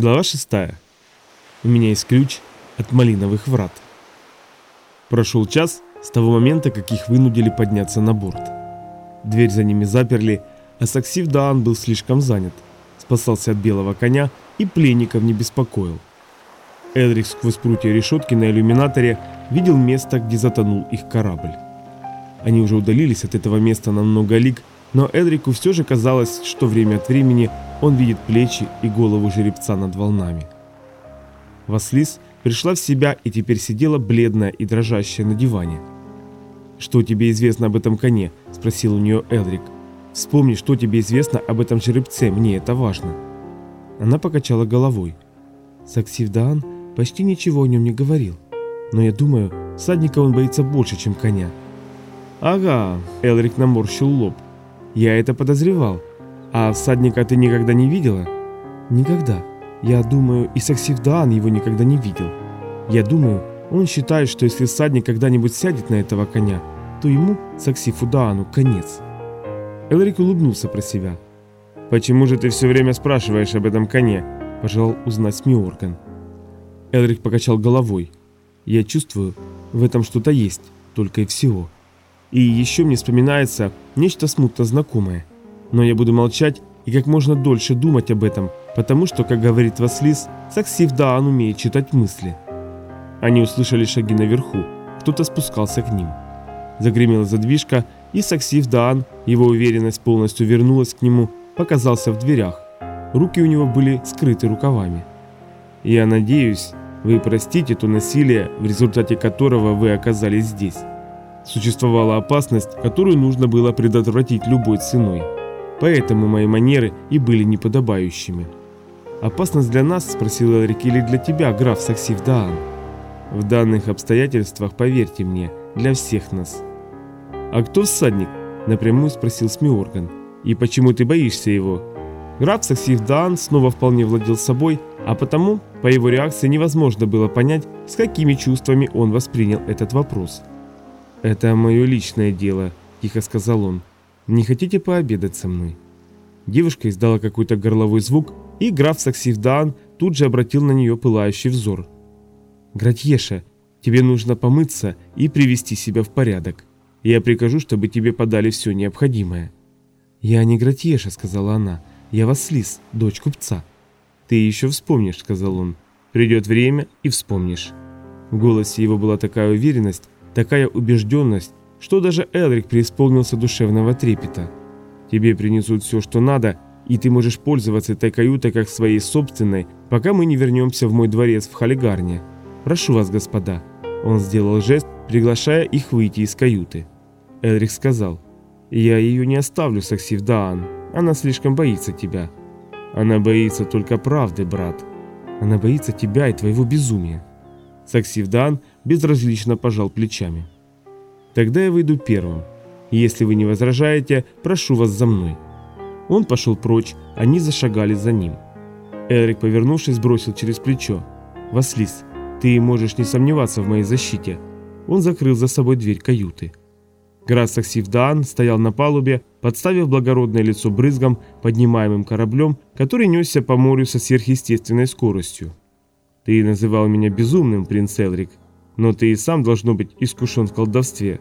Глава 6. У меня есть ключ от малиновых врат. Прошел час с того момента, как их вынудили подняться на борт. Дверь за ними заперли, а Саксив Даан был слишком занят. Спасался от белого коня и пленников не беспокоил. Эдрик сквозь прутья решетки на иллюминаторе видел место, где затонул их корабль. Они уже удалились от этого места на много лиг, но Эдрику все же казалось, что время от времени он видит плечи и голову жеребца над волнами. Васлис пришла в себя и теперь сидела бледная и дрожащая на диване. «Что тебе известно об этом коне?» – спросил у нее Элрик. «Вспомни, что тебе известно об этом жеребце, мне это важно». Она покачала головой. Саксив Даан почти ничего о нем не говорил. Но я думаю, садника он боится больше, чем коня. «Ага», – Элрик наморщил лоб – я это подозревал. А всадника ты никогда не видела? Никогда. Я думаю, и Саксивдаан его никогда не видел. Я думаю, он считает, что если всадник когда-нибудь сядет на этого коня, то ему, Саксифудаану, конец. Элрик улыбнулся про себя. «Почему же ты все время спрашиваешь об этом коне?» – пожелал узнать Смиорган. Элрик покачал головой. «Я чувствую, в этом что-то есть, только и всего». И еще мне вспоминается нечто смутно знакомое. Но я буду молчать и как можно дольше думать об этом, потому что, как говорит Васлис, Саксив Даан умеет читать мысли. Они услышали шаги наверху, кто-то спускался к ним. Загремела задвижка, и Саксив Даан, его уверенность полностью вернулась к нему, показался в дверях. Руки у него были скрыты рукавами. «Я надеюсь, вы простите то насилие, в результате которого вы оказались здесь. Существовала опасность, которую нужно было предотвратить любой ценой. Поэтому мои манеры и были неподобающими. «Опасность для нас?» – спросил Элрик, – «или для тебя, граф Саксив Даан?» «В данных обстоятельствах, поверьте мне, для всех нас». «А кто всадник?» – напрямую спросил Смиорган. «И почему ты боишься его?» Граф Саксив Даан снова вполне владел собой, а потому, по его реакции невозможно было понять, с какими чувствами он воспринял этот вопрос. «Это мое личное дело», – тихо сказал он. «Не хотите пообедать со мной?» Девушка издала какой-то горловой звук, и граф Саксивдаан тут же обратил на нее пылающий взор. «Гратьеша, тебе нужно помыться и привести себя в порядок. Я прикажу, чтобы тебе подали все необходимое». «Я не Гратьеша», — сказала она. «Я Васлис, дочь купца». «Ты еще вспомнишь», — сказал он. «Придет время и вспомнишь». В голосе его была такая уверенность, Такая убежденность, что даже Элрик преисполнился душевного трепета. Тебе принесут все, что надо, и ты можешь пользоваться этой каютой как своей собственной, пока мы не вернемся в мой дворец в Халигарне. Прошу вас, господа». Он сделал жест, приглашая их выйти из каюты. Элрик сказал, «Я ее не оставлю, Саксив Даан. Она слишком боится тебя». «Она боится только правды, брат. Она боится тебя и твоего безумия». Саксив Даан безразлично пожал плечами. «Тогда я выйду первым. Если вы не возражаете, прошу вас за мной». Он пошел прочь, они зашагали за ним. Эрик, повернувшись, бросил через плечо. «Васлис, ты можешь не сомневаться в моей защите». Он закрыл за собой дверь каюты. Град Саксивдаан стоял на палубе, подставив благородное лицо брызгом, поднимаемым кораблем, который несся по морю со сверхъестественной скоростью. «Ты называл меня безумным, принц Элрик, но ты и сам должно быть искушен в колдовстве.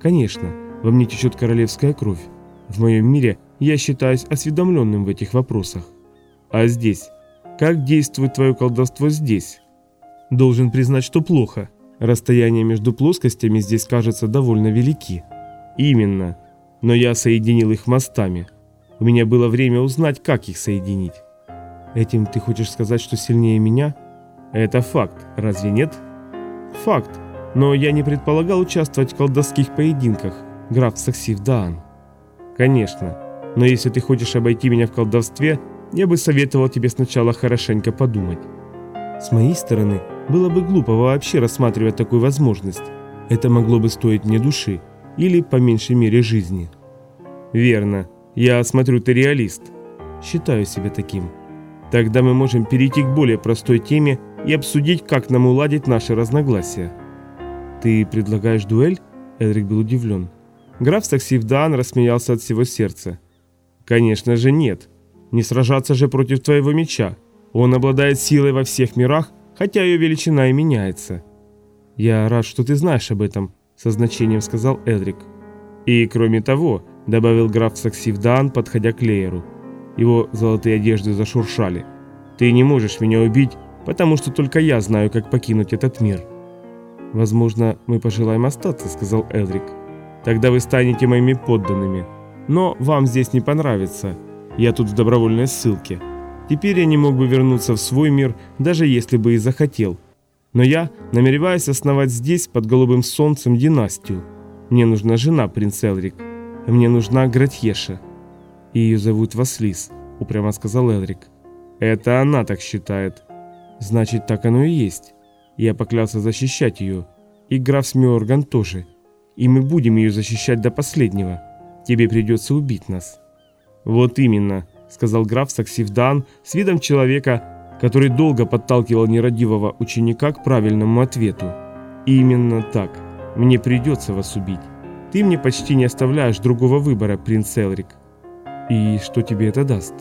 Конечно, во мне течет королевская кровь. В моем мире я считаюсь осведомленным в этих вопросах. А здесь? Как действует твое колдовство здесь? Должен признать, что плохо. Расстояние между плоскостями здесь кажется довольно велики. Именно. Но я соединил их мостами. У меня было время узнать, как их соединить. Этим ты хочешь сказать, что сильнее меня? Это факт, разве нет? Факт. Но я не предполагал участвовать в колдовских поединках, граф Саксив Даан. Конечно. Но если ты хочешь обойти меня в колдовстве, я бы советовал тебе сначала хорошенько подумать. С моей стороны, было бы глупо вообще рассматривать такую возможность. Это могло бы стоить мне души, или, по меньшей мере, жизни. Верно. Я смотрю, ты реалист. Считаю себя таким. Тогда мы можем перейти к более простой теме и обсудить, как нам уладить наши разногласия. «Ты предлагаешь дуэль?» Эдрик был удивлен. Граф Саксивдан рассмеялся от всего сердца. «Конечно же нет. Не сражаться же против твоего меча. Он обладает силой во всех мирах, хотя ее величина и меняется. «Я рад, что ты знаешь об этом», — со значением сказал Эдрик. «И кроме того», — добавил граф Саксивдан, подходя к Лееру. Его золотые одежды зашуршали. «Ты не можешь меня убить, потому что только я знаю, как покинуть этот мир». «Возможно, мы пожелаем остаться», — сказал Элрик. «Тогда вы станете моими подданными. Но вам здесь не понравится. Я тут в добровольной ссылке. Теперь я не мог бы вернуться в свой мир, даже если бы и захотел. Но я намереваюсь основать здесь, под голубым солнцем, династию. Мне нужна жена, принц Элрик. Мне нужна Гратьеша. Ее зовут Васлис, упрямо сказал Элрик. Это она так считает. Значит, так оно и есть. Я поклялся защищать ее. И граф Смиорган тоже. И мы будем ее защищать до последнего. Тебе придется убить нас. Вот именно, сказал граф Саксивдан с видом человека, который долго подталкивал нерадивого ученика к правильному ответу. «Именно так. Мне придется вас убить. Ты мне почти не оставляешь другого выбора, принц Элрик». «И что тебе это даст?»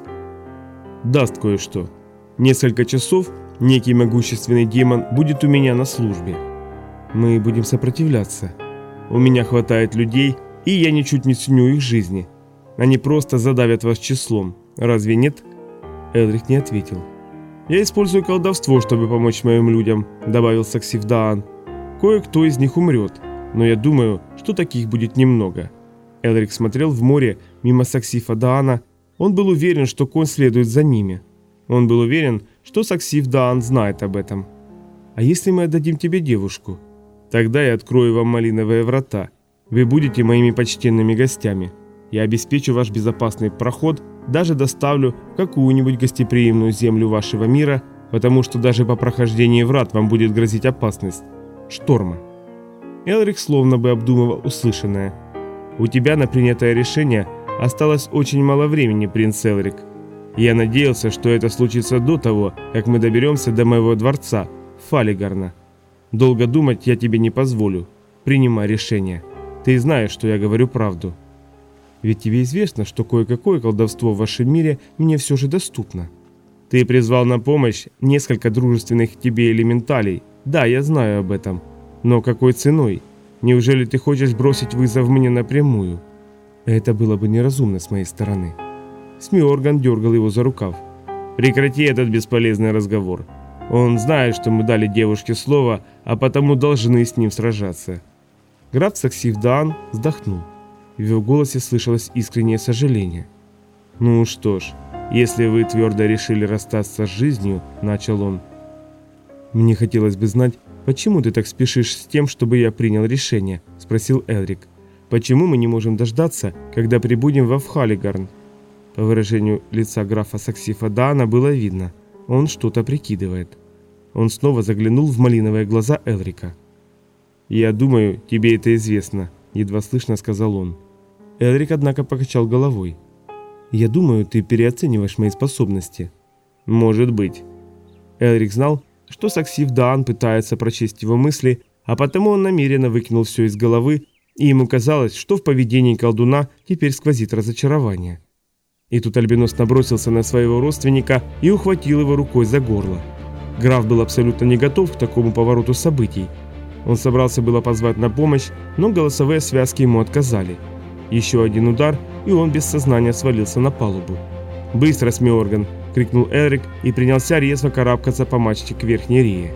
«Даст кое-что. Несколько часов некий могущественный демон будет у меня на службе. Мы будем сопротивляться. У меня хватает людей, и я ничуть не ценю их жизни. Они просто задавят вас числом. Разве нет?» Элрик не ответил. «Я использую колдовство, чтобы помочь моим людям», — добавил Саксивдаан. «Кое-кто из них умрет, но я думаю, что таких будет немного». Элрик смотрел в море мимо Саксифа Даана. Он был уверен, что конь следует за ними. Он был уверен, что Саксиф Даан знает об этом. «А если мы отдадим тебе девушку?» «Тогда я открою вам малиновые врата. Вы будете моими почтенными гостями. Я обеспечу ваш безопасный проход даже доставлю какую-нибудь гостеприимную землю вашего мира, потому что даже по прохождении врат вам будет грозить опасность. Шторма. Элрик словно бы обдумывал услышанное. «У тебя на принятое решение осталось очень мало времени, принц Элрик. Я надеялся, что это случится до того, как мы доберемся до моего дворца, Фалигарна. Долго думать я тебе не позволю. Принимай решение. Ты знаешь, что я говорю правду». Ведь тебе известно, что кое-какое колдовство в вашем мире мне все же доступно. Ты призвал на помощь несколько дружественных тебе элементалей. Да, я знаю об этом. Но какой ценой? Неужели ты хочешь бросить вызов мне напрямую? Это было бы неразумно с моей стороны. Смиорган дергал его за рукав. Прекрати этот бесполезный разговор. Он знает, что мы дали девушке слово, а потому должны с ним сражаться. Граф Саксивдан вздохнул. В его голосе слышалось искреннее сожаление. «Ну что ж, если вы твердо решили расстаться с жизнью», – начал он. «Мне хотелось бы знать, почему ты так спешишь с тем, чтобы я принял решение?» – спросил Элрик. «Почему мы не можем дождаться, когда прибудем во Вхалигарн?» По выражению лица графа Саксифа Дана было видно, он что-то прикидывает. Он снова заглянул в малиновые глаза Элрика. «Я думаю, тебе это известно», – едва слышно сказал он. Элрик, однако, покачал головой. «Я думаю, ты переоцениваешь мои способности». «Может быть». Элрик знал, что Саксив Даан пытается прочесть его мысли, а потому он намеренно выкинул все из головы, и ему казалось, что в поведении колдуна теперь сквозит разочарование. И тут Альбинос набросился на своего родственника и ухватил его рукой за горло. Граф был абсолютно не готов к такому повороту событий. Он собрался было позвать на помощь, но голосовые связки ему отказали – еще один удар, и он без сознания свалился на палубу. «Быстро, Смиорган!» – крикнул Эрик и принялся резво карабкаться по мачте к верхней рее.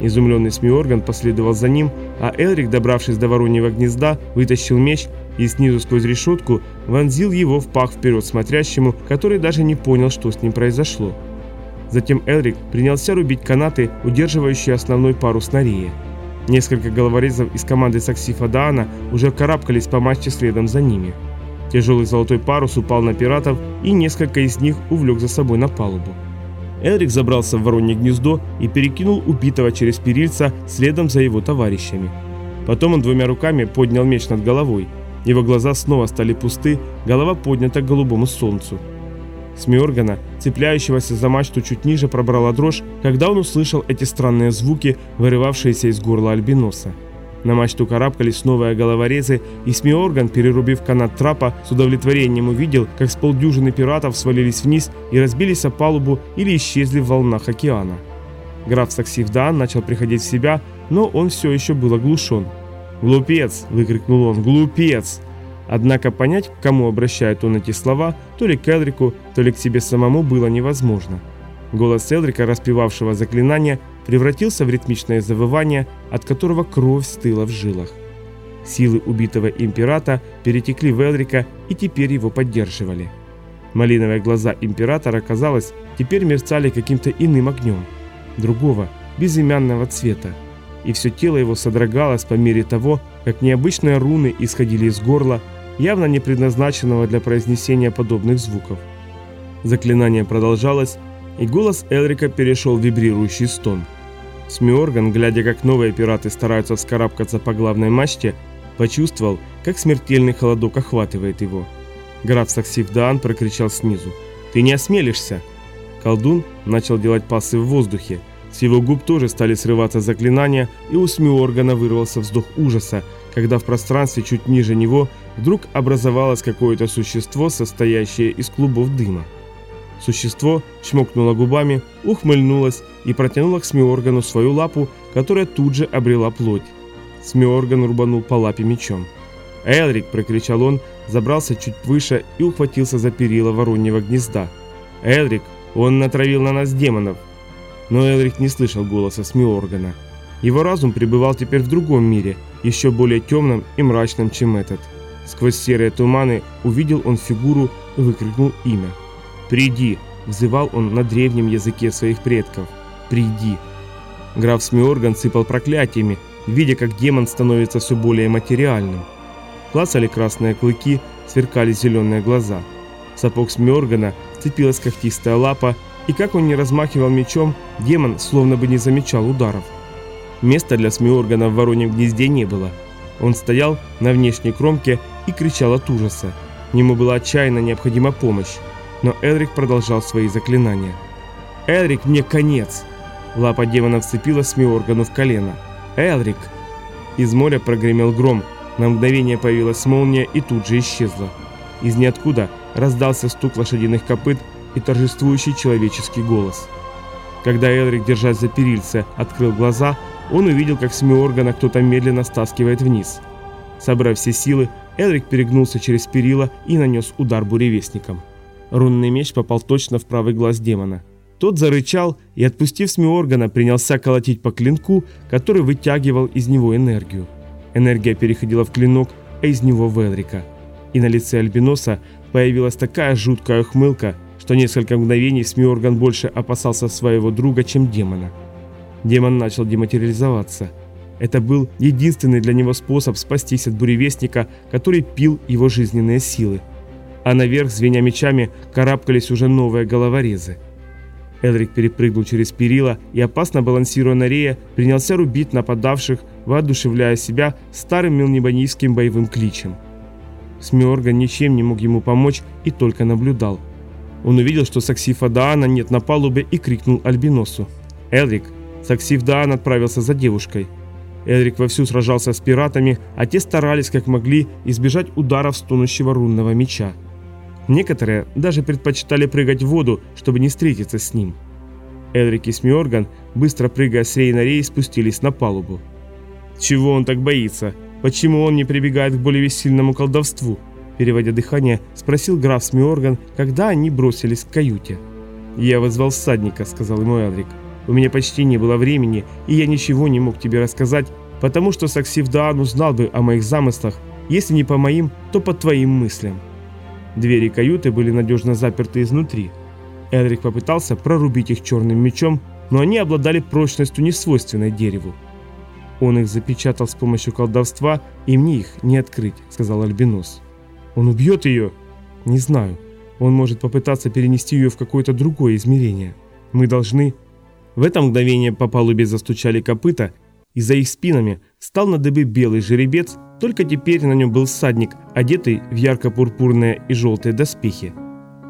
Изумленный Смиорган последовал за ним, а Элрик, добравшись до вороньего гнезда, вытащил меч и снизу сквозь решетку вонзил его в пах вперед смотрящему, который даже не понял, что с ним произошло. Затем Элрик принялся рубить канаты, удерживающие основной парус на рее. Несколько головорезов из команды Саксифа Даана уже карабкались по мачте следом за ними. Тяжелый золотой парус упал на пиратов, и несколько из них увлек за собой на палубу. Элрик забрался в воронье гнездо и перекинул убитого через перильца следом за его товарищами. Потом он двумя руками поднял меч над головой. Его глаза снова стали пусты, голова поднята к голубому солнцу. Смиоргана, цепляющегося за мачту чуть ниже, пробрала дрожь, когда он услышал эти странные звуки, вырывавшиеся из горла Альбиноса. На мачту карабкались новые головорезы, и Смиорган, перерубив канат трапа, с удовлетворением увидел, как с полдюжины пиратов свалились вниз и разбились о палубу или исчезли в волнах океана. Граф Саксивдаан начал приходить в себя, но он все еще был оглушен. «Глупец!» – выкрикнул он. «Глупец!» Однако понять, к кому обращает он эти слова, то ли к Элрику, то ли к себе самому было невозможно. Голос Элрика, распевавшего заклинание, превратился в ритмичное завывание, от которого кровь стыла в жилах. Силы убитого императа перетекли в Элрика и теперь его поддерживали. Малиновые глаза императора, казалось, теперь мерцали каким-то иным огнем, другого, безымянного цвета, и все тело его содрогалось по мере того, как необычные руны исходили из горла, явно не предназначенного для произнесения подобных звуков. Заклинание продолжалось, и голос Элрика перешел в вибрирующий стон. Смиорган, глядя, как новые пираты стараются вскарабкаться по главной мачте, почувствовал, как смертельный холодок охватывает его. Граф Саксивдаан прокричал снизу. «Ты не осмелишься!» Колдун начал делать пасы в воздухе. С его губ тоже стали срываться заклинания, и у Смиоргана вырвался вздох ужаса, когда в пространстве чуть ниже него вдруг образовалось какое-то существо, состоящее из клубов дыма. Существо чмокнуло губами, ухмыльнулось и протянуло к Смиоргану свою лапу, которая тут же обрела плоть. Смиорган рубанул по лапе мечом. «Элрик!» – прокричал он, забрался чуть выше и ухватился за перила вороньего гнезда. «Элрик! Он натравил на нас демонов!» Но Элрик не слышал голоса Смиоргана. Его разум пребывал теперь в другом мире, еще более темном и мрачном, чем этот. Сквозь серые туманы увидел он фигуру и выкрикнул имя. «Приди!» – взывал он на древнем языке своих предков. «Приди!» Граф Смиорган сыпал проклятиями, видя, как демон становится все более материальным. Клацали красные клыки, сверкали зеленые глаза. Сапог Смиоргана цепилась когтистая лапа, и как он не размахивал мечом, демон словно бы не замечал ударов. Места для Смиоргана в вороньем гнезде не было. Он стоял на внешней кромке и кричал от ужаса. Ему была отчаянно необходима помощь но Элрик продолжал свои заклинания. «Элрик, мне конец!» Лапа демона вцепилась Смиоргану в колено. «Элрик!» Из моря прогремел гром, на мгновение появилась молния и тут же исчезла. Из ниоткуда раздался стук лошадиных копыт и торжествующий человеческий голос. Когда Элрик, держась за перильце, открыл глаза, он увидел, как Смиоргана кто-то медленно стаскивает вниз. Собрав все силы, Элрик перегнулся через перила и нанес удар буревестником. Рунный меч попал точно в правый глаз демона. Тот зарычал и, отпустив Смиоргана, принялся колотить по клинку, который вытягивал из него энергию. Энергия переходила в клинок, а из него в Элрика. И на лице Альбиноса появилась такая жуткая ухмылка, что несколько мгновений Смиорган больше опасался своего друга, чем демона. Демон начал дематериализоваться. Это был единственный для него способ спастись от буревестника, который пил его жизненные силы а наверх, звеня мечами, карабкались уже новые головорезы. Элрик перепрыгнул через перила и, опасно балансируя на рее, принялся рубить нападавших, воодушевляя себя старым мелнебанийским боевым кличем. Смиорган ничем не мог ему помочь и только наблюдал. Он увидел, что Саксифа Даана нет на палубе и крикнул Альбиносу. «Элрик!» Саксиф Даан отправился за девушкой. Элрик вовсю сражался с пиратами, а те старались как могли избежать ударов стонущего рунного меча. Некоторые даже предпочитали прыгать в воду, чтобы не встретиться с ним. Элрик и Смиорган, быстро прыгая с рей на рей, спустились на палубу. Чего он так боится? Почему он не прибегает к более сильному колдовству? Переводя дыхание, спросил граф Смиорган, когда они бросились к каюте. «Я вызвал всадника», — сказал ему Элрик. «У меня почти не было времени, и я ничего не мог тебе рассказать, потому что Саксив Даан узнал бы о моих замыслах, если не по моим, то по твоим мыслям. Двери каюты были надежно заперты изнутри. Элрик попытался прорубить их черным мечом, но они обладали прочностью, не свойственной дереву. «Он их запечатал с помощью колдовства, и мне их не открыть», — сказал Альбинос. «Он убьет ее?» «Не знаю. Он может попытаться перенести ее в какое-то другое измерение. Мы должны...» В это мгновение по палубе застучали копыта, и за их спинами стал на дыбы белый жеребец, только теперь на нем был всадник, одетый в ярко-пурпурные и желтые доспехи.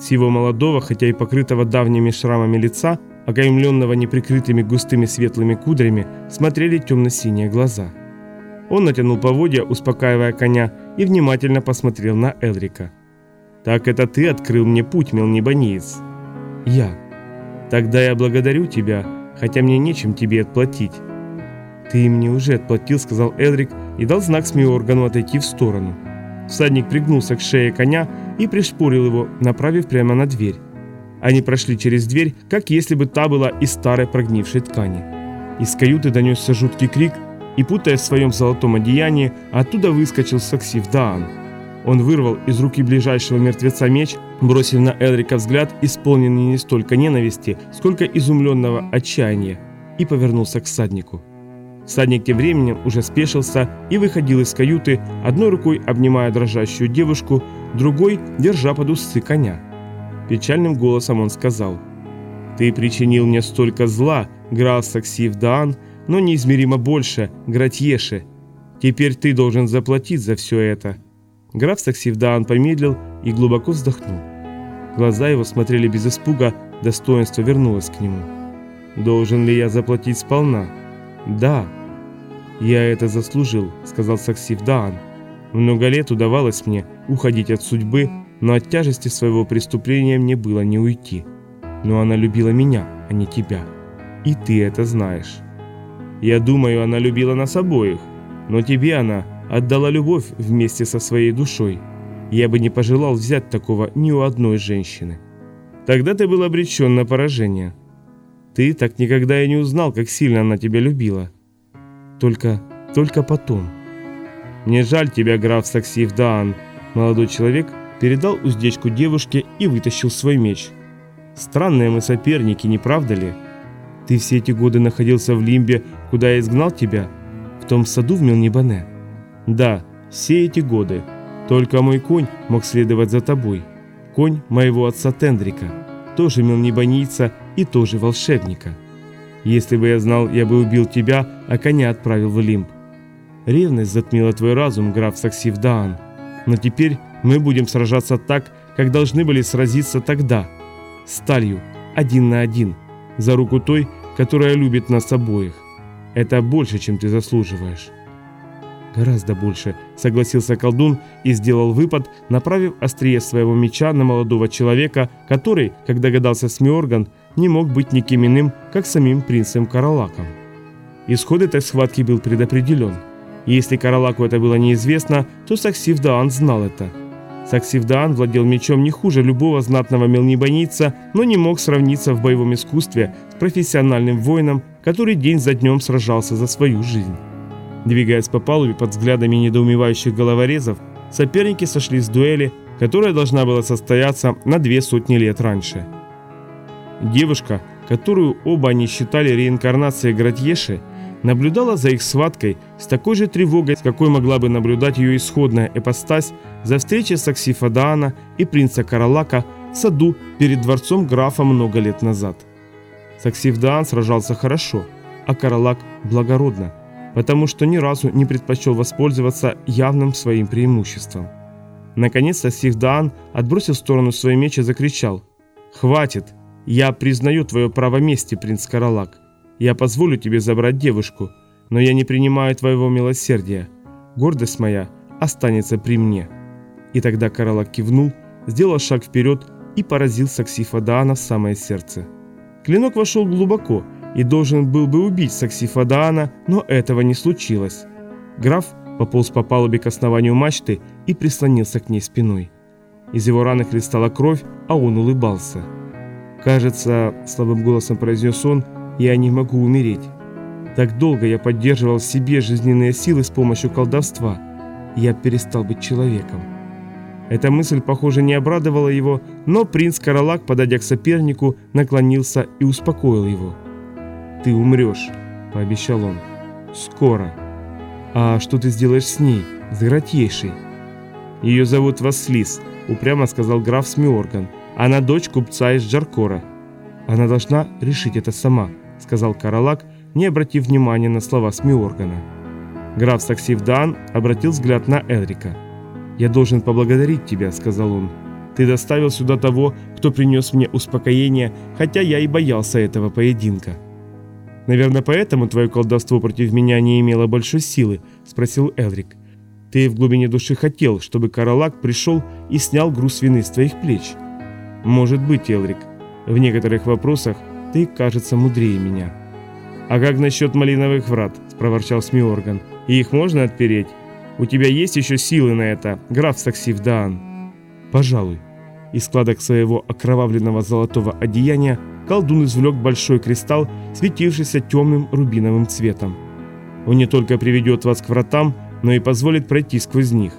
С его молодого, хотя и покрытого давними шрамами лица, окаймленного неприкрытыми густыми светлыми кудрями, смотрели темно-синие глаза. Он натянул поводья, успокаивая коня, и внимательно посмотрел на Элрика. «Так это ты открыл мне путь, мелнебанеец?» «Я. Тогда я благодарю тебя, хотя мне нечем тебе отплатить». «Ты мне уже отплатил», — сказал Элрик и дал знак Смиоргану отойти в сторону. Всадник пригнулся к шее коня и пришпорил его, направив прямо на дверь. Они прошли через дверь, как если бы та была из старой прогнившей ткани. Из каюты донесся жуткий крик, и, путаясь в своем золотом одеянии, оттуда выскочил Саксив Даан. Он вырвал из руки ближайшего мертвеца меч, бросив на Элрика взгляд, исполненный не столько ненависти, сколько изумленного отчаяния, и повернулся к всаднику. Всадник тем временем уже спешился и выходил из каюты, одной рукой обнимая дрожащую девушку, другой держа под усы коня. Печальным голосом он сказал, «Ты причинил мне столько зла, граф Саксивдаан, но неизмеримо больше, Гратьеше. Теперь ты должен заплатить за все это». Граф Саксивдаан помедлил и глубоко вздохнул. Глаза его смотрели без испуга, достоинство вернулось к нему. «Должен ли я заплатить сполна?» «Да», «Я это заслужил», — сказал Саксив Даан. «Много лет удавалось мне уходить от судьбы, но от тяжести своего преступления мне было не уйти. Но она любила меня, а не тебя. И ты это знаешь. Я думаю, она любила нас обоих, но тебе она отдала любовь вместе со своей душой. Я бы не пожелал взять такого ни у одной женщины. Тогда ты был обречен на поражение. Ты так никогда и не узнал, как сильно она тебя любила». Только, только потом. Мне жаль тебя, граф Саксив Даан. Молодой человек передал уздечку девушке и вытащил свой меч. Странные мы соперники, не правда ли? Ты все эти годы находился в Лимбе, куда я изгнал тебя? В том саду в Милнибане? Да, все эти годы. Только мой конь мог следовать за тобой. Конь моего отца Тендрика, тоже милнибанийца и тоже волшебника. Если бы я знал, я бы убил тебя, а коня отправил в Лимб. Ревность затмила твой разум, граф Саксив Даан. Но теперь мы будем сражаться так, как должны были сразиться тогда. Сталью, один на один, за руку той, которая любит нас обоих. Это больше, чем ты заслуживаешь. Гораздо больше, согласился колдун и сделал выпад, направив острие своего меча на молодого человека, который, как догадался Смиорган, не мог быть никем иным, как самим принцем Каралаком. Исход этой схватки был предопределен. Если Каралаку это было неизвестно, то Саксивдаан знал это. Саксивдаан владел мечом не хуже любого знатного мелнибанийца, но не мог сравниться в боевом искусстве профессиональным воином, который день за днем сражался за свою жизнь. Двигаясь по палубе под взглядами недоумевающих головорезов, соперники сошли с дуэли, которая должна была состояться на две сотни лет раньше – Девушка, которую оба они считали реинкарнацией Гратьеши, наблюдала за их схваткой с такой же тревогой, с какой могла бы наблюдать ее исходная эпостась за встречей с Аксифадаана и принца Каралака в саду перед дворцом графа много лет назад. Саксифдаан сражался хорошо, а Каралак благородно, потому что ни разу не предпочел воспользоваться явным своим преимуществом. Наконец Саксифдаан отбросил в сторону свой меч и закричал «Хватит! «Я признаю твое право мести, принц Каралак. Я позволю тебе забрать девушку, но я не принимаю твоего милосердия. Гордость моя останется при мне». И тогда Каралак кивнул, сделал шаг вперед и поразил Саксифа Даана в самое сердце. Клинок вошел глубоко и должен был бы убить Саксифа Даана, но этого не случилось. Граф пополз по палубе к основанию мачты и прислонился к ней спиной. Из его раны хлестала кровь, а он улыбался. «Кажется, — слабым голосом произнес он, — я не могу умереть. Так долго я поддерживал в себе жизненные силы с помощью колдовства. Я перестал быть человеком». Эта мысль, похоже, не обрадовала его, но принц Каралак, подойдя к сопернику, наклонился и успокоил его. «Ты умрешь», — пообещал он. «Скоро». «А что ты сделаешь с ней, с Гратейшей?» «Ее зовут Васлис», — упрямо сказал граф Смиорган. Она дочь купца из Джаркора. Она должна решить это сама, сказал Каралак, не обратив внимания на слова Смиоргана. Граф Саксивдан обратил взгляд на Элрика. «Я должен поблагодарить тебя», — сказал он. «Ты доставил сюда того, кто принес мне успокоение, хотя я и боялся этого поединка». «Наверное, поэтому твое колдовство против меня не имело большой силы», — спросил Элрик. «Ты в глубине души хотел, чтобы Каралак пришел и снял груз вины с твоих плеч?» «Может быть, Элрик. В некоторых вопросах ты, кажется, мудрее меня». «А как насчет малиновых врат?» – проворчал Смиорган. «И их можно отпереть? У тебя есть еще силы на это, граф Саксив Даан?» «Пожалуй». Из складок своего окровавленного золотого одеяния колдун извлек большой кристалл, светившийся темным рубиновым цветом. Он не только приведет вас к вратам, но и позволит пройти сквозь них.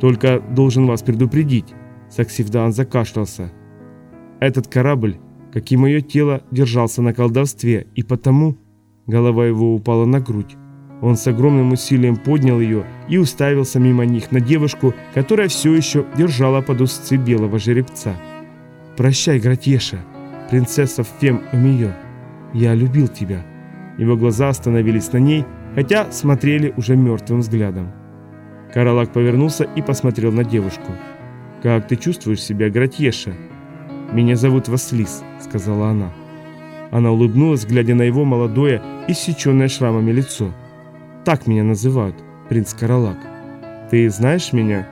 Только должен вас предупредить. Саксивдан закашлялся. Этот корабль, как и мое тело, держался на колдовстве, и потому голова его упала на грудь. Он с огромным усилием поднял ее и уставился мимо них на девушку, которая все еще держала под узцы белого жеребца. «Прощай, Гратеша, принцесса Фем Умиё, я любил тебя». Его глаза остановились на ней, хотя смотрели уже мертвым взглядом. Каралак повернулся и посмотрел на девушку. «Как ты чувствуешь себя, Гратьеша?» «Меня зовут Васлис», — сказала она. Она улыбнулась, глядя на его молодое, иссеченное шрамами лицо. «Так меня называют, принц Каралак. Ты знаешь меня?»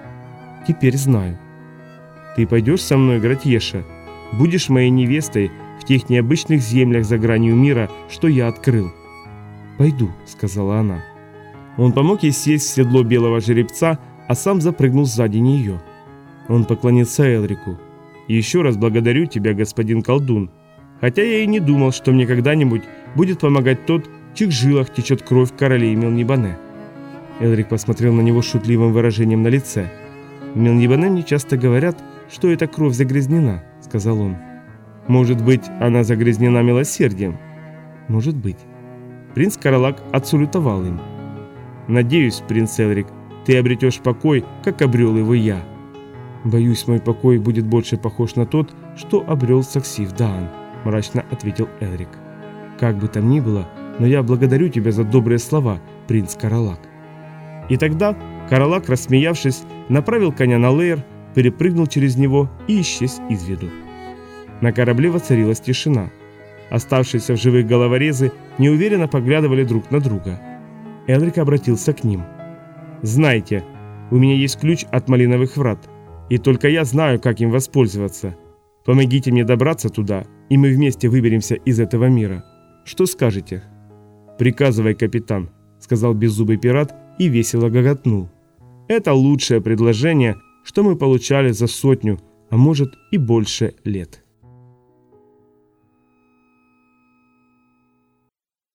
«Теперь знаю». «Ты пойдешь со мной, Гратьеша? Будешь моей невестой в тех необычных землях за гранью мира, что я открыл?» «Пойду», — сказала она. Он помог ей сесть в седло белого жеребца, а сам запрыгнул сзади нее. Он поклонился Элрику. «Еще раз благодарю тебя, господин колдун. Хотя я и не думал, что мне когда-нибудь будет помогать тот, чьих жилах течет кровь королей Мелнибане». Элрик посмотрел на него шутливым выражением на лице. «В Мелнибане мне часто говорят, что эта кровь загрязнена», — сказал он. «Может быть, она загрязнена милосердием?» «Может быть». Принц Каралак отсулютовал им. «Надеюсь, принц Элрик, ты обретешь покой, как обрел его я». «Боюсь, мой покой будет больше похож на тот, что обрел Саксив Даан», – мрачно ответил Элрик. «Как бы там ни было, но я благодарю тебя за добрые слова, принц Каралак». И тогда Каралак, рассмеявшись, направил коня на Лейер, перепрыгнул через него и исчез из виду. На корабле воцарилась тишина. Оставшиеся в живых головорезы неуверенно поглядывали друг на друга. Элрик обратился к ним. «Знайте, у меня есть ключ от малиновых врат, и только я знаю, как им воспользоваться. Помогите мне добраться туда, и мы вместе выберемся из этого мира. Что скажете?» «Приказывай, капитан», — сказал беззубый пират и весело гоготнул. «Это лучшее предложение, что мы получали за сотню, а может и больше лет».